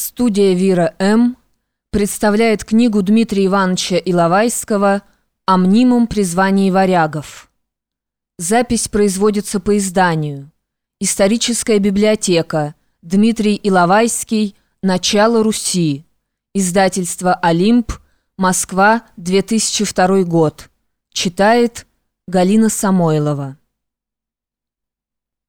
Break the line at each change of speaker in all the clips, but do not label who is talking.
Студия «Вира М.» представляет книгу Дмитрия Ивановича Иловайского о мнимом призвании варягов. Запись производится по изданию. Историческая библиотека. Дмитрий Иловайский. Начало Руси. Издательство «Олимп». Москва, 2002 год. Читает Галина Самойлова.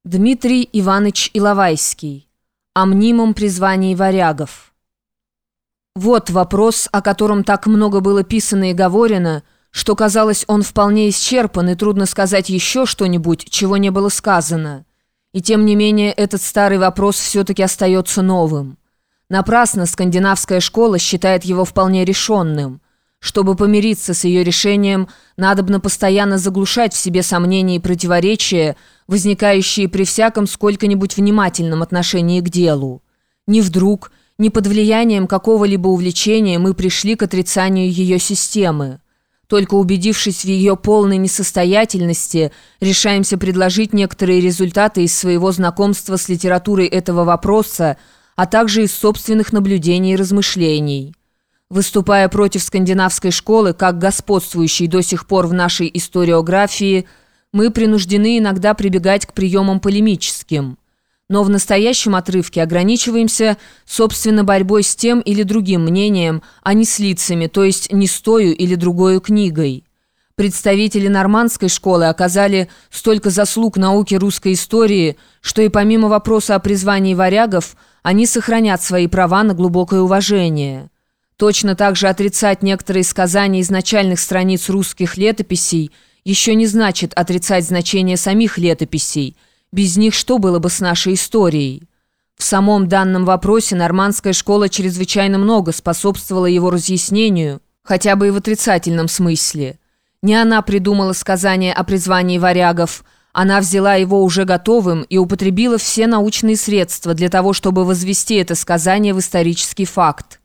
Дмитрий Иванович Иловайский о мнимом призвании варягов. Вот вопрос, о котором так много было писано и говорено, что, казалось, он вполне исчерпан, и трудно сказать еще что-нибудь, чего не было сказано. И тем не менее, этот старый вопрос все-таки остается новым. Напрасно скандинавская школа считает его вполне решенным – чтобы помириться с ее решением, надобно постоянно заглушать в себе сомнения и противоречия, возникающие при всяком сколько-нибудь внимательном отношении к делу. Не вдруг, не под влиянием какого-либо увлечения мы пришли к отрицанию ее системы. Только убедившись в ее полной несостоятельности, решаемся предложить некоторые результаты из своего знакомства с литературой этого вопроса, а также из собственных наблюдений и размышлений. Выступая против скандинавской школы, как господствующей до сих пор в нашей историографии, мы принуждены иногда прибегать к приемам полемическим. Но в настоящем отрывке ограничиваемся, собственно, борьбой с тем или другим мнением, а не с лицами, то есть не с тою или другой книгой. Представители нормандской школы оказали столько заслуг науке русской истории, что и помимо вопроса о призвании варягов, они сохранят свои права на глубокое уважение. Точно так же отрицать некоторые сказания из начальных страниц русских летописей еще не значит отрицать значение самих летописей. Без них что было бы с нашей историей? В самом данном вопросе нормандская школа чрезвычайно много способствовала его разъяснению, хотя бы и в отрицательном смысле. Не она придумала сказание о призвании варягов, она взяла его уже готовым и употребила все научные средства для того, чтобы возвести это сказание в исторический факт.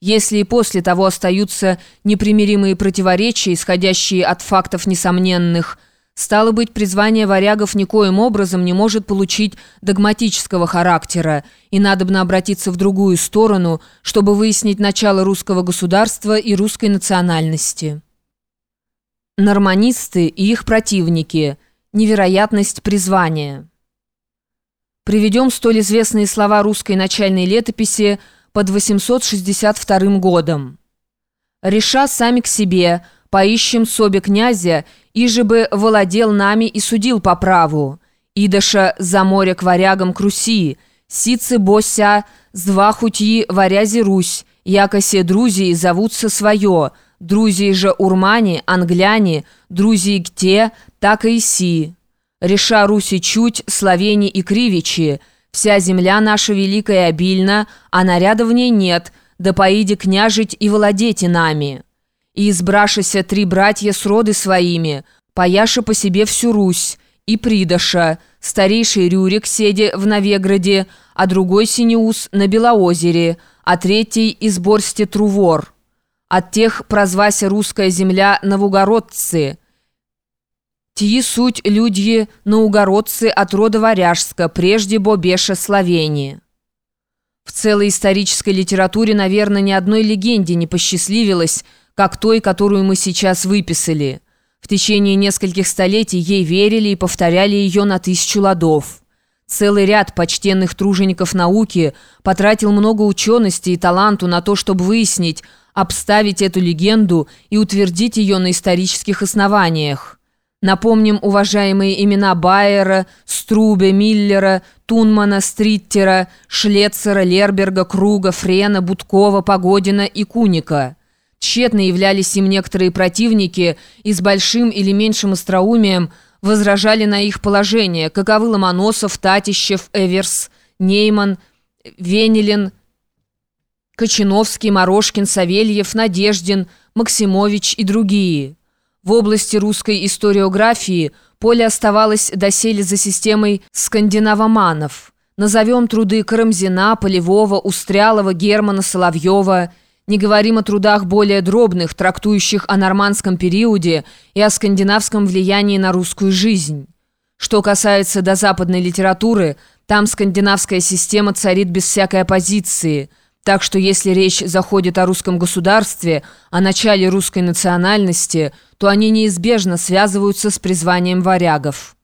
Если и после того остаются непримиримые противоречия, исходящие от фактов несомненных, стало быть, призвание варягов никоим образом не может получить догматического характера, и надобно обратиться в другую сторону, чтобы выяснить начало русского государства и русской национальности. Норманисты и их противники. Невероятность призвания. Приведем столь известные слова русской начальной летописи – под 862 годом. «Реша сами к себе, поищем собе князя, иже бы владел нами и судил по праву. Идоша за море к варягам к Руси, сицы бося, зва хутьи варязи Русь, якосе друзии зовутся свое, друзии же урмане, англяне, друзии где, так и си. Реша Руси чуть, словени и кривичи, Вся земля наша великая и обильна, а наряда в ней нет, да поиди княжить и владете нами. И избрашися три братья с роды своими, паяша по себе всю Русь, и придаша, старейший Рюрик седи в Новеграде, а другой Синеус на Белоозере, а третий из Борсти Трувор. От тех прозвася русская земля Новогородцы – Тии суть людьи наугородцы от рода варяжска, прежде бобеша Словении. В целой исторической литературе, наверное, ни одной легенде не посчастливилось, как той, которую мы сейчас выписали. В течение нескольких столетий ей верили и повторяли ее на тысячу ладов. Целый ряд почтенных тружеников науки потратил много учености и таланту на то, чтобы выяснить, обставить эту легенду и утвердить ее на исторических основаниях. Напомним уважаемые имена Байера, Струбе, Миллера, Тунмана, Стриттера, Шлецера, Лерберга, Круга, Френа, Будкова, Погодина и Куника. Тщетно являлись им некоторые противники и с большим или меньшим остроумием возражали на их положение, каковы Ломоносов, Татищев, Эверс, Нейман, Венелин, Кочиновский, Морошкин, Савельев, Надеждин, Максимович и другие – в области русской историографии поле оставалось доселе за системой скандинавоманов. Назовем труды Карамзина, Полевого, Устрялова, Германа, Соловьева. Не говорим о трудах более дробных, трактующих о нормандском периоде и о скандинавском влиянии на русскую жизнь. Что касается до западной литературы, там скандинавская система царит без всякой оппозиции – Так что если речь заходит о русском государстве, о начале русской национальности, то они неизбежно связываются с призванием варягов.